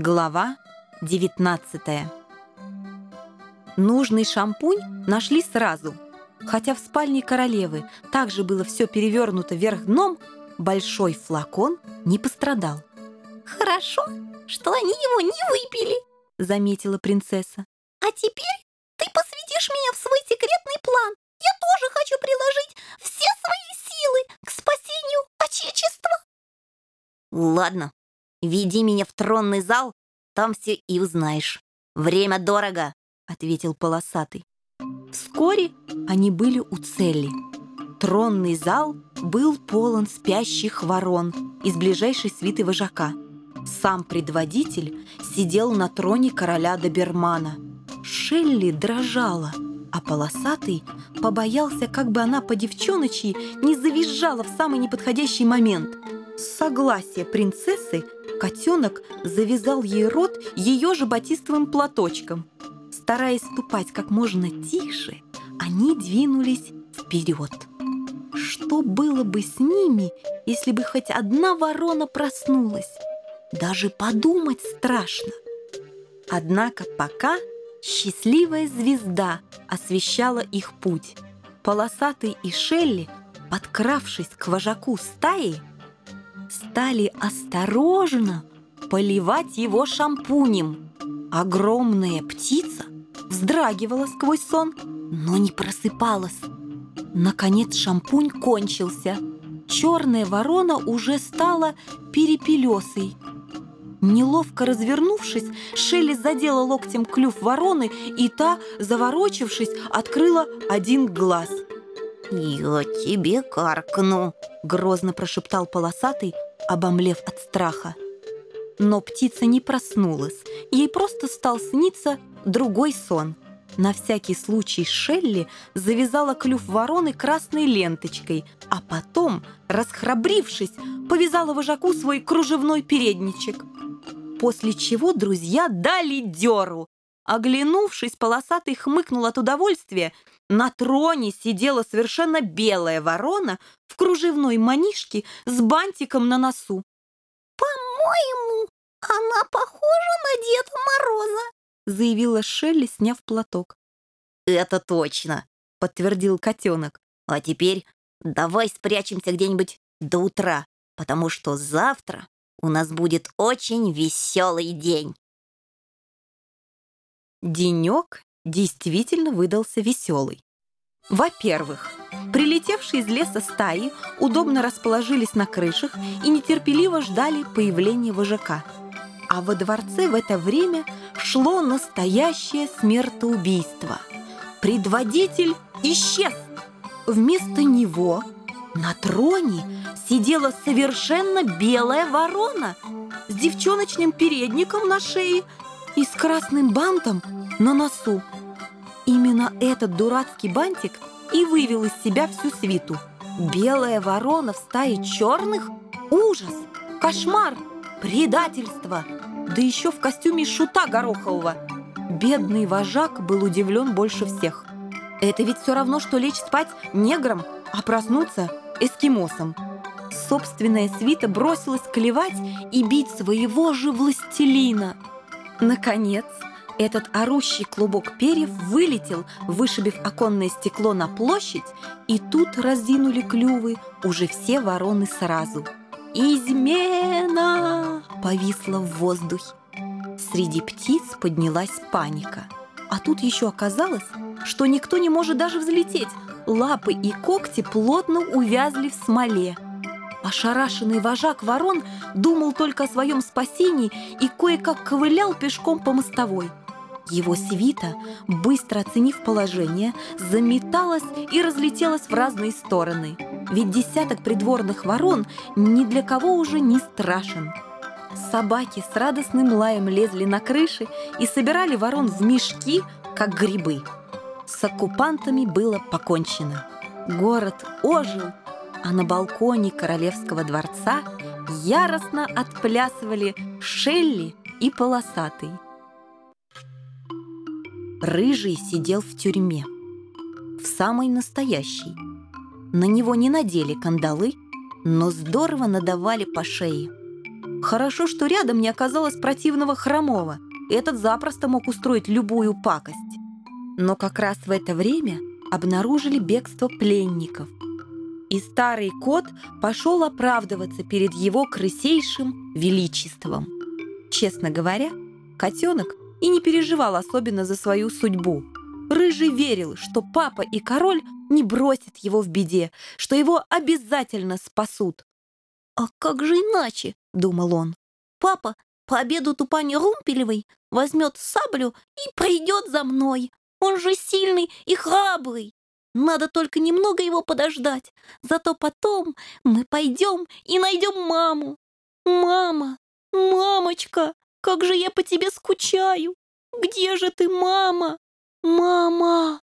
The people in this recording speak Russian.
Глава 19 Нужный шампунь нашли сразу. Хотя в спальне королевы также было все перевернуто вверх дном, большой флакон не пострадал. «Хорошо, что они его не выпили», — заметила принцесса. «А теперь ты посвятишь меня в свой секретный план. Я тоже хочу приложить все свои силы к спасению Отечества». «Ладно, веди меня в тронный зал, там все и узнаешь. Время дорого», — ответил полосатый. Вскоре они были у цели. Тронный зал был полон спящих ворон из ближайшей свиты вожака. Сам предводитель сидел на троне короля Добермана. Шелли дрожала, а полосатый побоялся, как бы она по девчоночьи не завизжала в самый неподходящий момент. С согласия принцессы котенок завязал ей рот ее же батистовым платочком – Стараясь ступать как можно тише, они двинулись вперед. Что было бы с ними, если бы хоть одна ворона проснулась? Даже подумать страшно. Однако пока счастливая звезда освещала их путь. Полосатый и Шелли, подкравшись к вожаку стаи, стали осторожно поливать его шампунем. Огромная птица вздрагивала сквозь сон, но не просыпалась. Наконец шампунь кончился. Черная ворона уже стала перепелесой. Неловко развернувшись, Шелли задела локтем клюв вороны, и та, заворочившись, открыла один глаз. «Я тебе каркну», — грозно прошептал полосатый, обомлев от страха. Но птица не проснулась, ей просто стал сниться другой сон. На всякий случай Шелли завязала клюв вороны красной ленточкой, а потом, расхрабрившись, повязала вожаку свой кружевной передничек. После чего друзья дали дёру. Оглянувшись, полосатый хмыкнул от удовольствия. На троне сидела совершенно белая ворона в кружевной манишке с бантиком на носу. «По-моему, она похожа на Деда Мороза», заявила Шелли, сняв платок. «Это точно», — подтвердил котенок. «А теперь давай спрячемся где-нибудь до утра, потому что завтра у нас будет очень веселый день». Денек действительно выдался веселый. Во-первых, прилетевшие из леса стаи удобно расположились на крышах и нетерпеливо ждали появления вожака. А во дворце в это время шло настоящее смертоубийство. Предводитель исчез. Вместо него на троне сидела совершенно белая ворона с девчоночным передником на шее и с красным бантом на носу. Именно этот дурацкий бантик и вывел из себя всю свиту. Белая ворона в стае черных? Ужас! Кошмар! Предательство! Да еще в костюме шута Горохового! Бедный вожак был удивлен больше всех. Это ведь все равно, что лечь спать негром, а проснуться эскимосом. Собственная свита бросилась клевать и бить своего же властелина. Наконец, этот орущий клубок перьев вылетел, вышибив оконное стекло на площадь, и тут раздвинули клювы уже все вороны сразу. «Измена!» повисла в воздухе. Среди птиц поднялась паника. А тут еще оказалось, что никто не может даже взлететь. Лапы и когти плотно увязли в смоле. Ошарашенный вожак ворон думал только о своем спасении и кое-как ковылял пешком по мостовой. Его свита, быстро оценив положение, заметалась и разлетелась в разные стороны. Ведь десяток придворных ворон ни для кого уже не страшен. Собаки с радостным лаем лезли на крыши и собирали ворон в мешки, как грибы. С оккупантами было покончено. Город ожил, а на балконе королевского дворца яростно отплясывали Шелли и Полосатый. Рыжий сидел в тюрьме. В самой настоящей. На него не надели кандалы, но здорово надавали по шее. Хорошо, что рядом не оказалось противного хромого. Этот запросто мог устроить любую пакость. Но как раз в это время обнаружили бегство пленников. И старый кот пошел оправдываться перед его крысейшим величеством. Честно говоря, котенок и не переживал особенно за свою судьбу. Рыжий верил, что папа и король не бросят его в беде, что его обязательно спасут. «А как же иначе?» — думал он. «Папа пообедает у пани Румпелевой, возьмет саблю и придет за мной. Он же сильный и храбрый. Надо только немного его подождать. Зато потом мы пойдем и найдем маму. Мама, мамочка, как же я по тебе скучаю. Где же ты, мама? Мама!»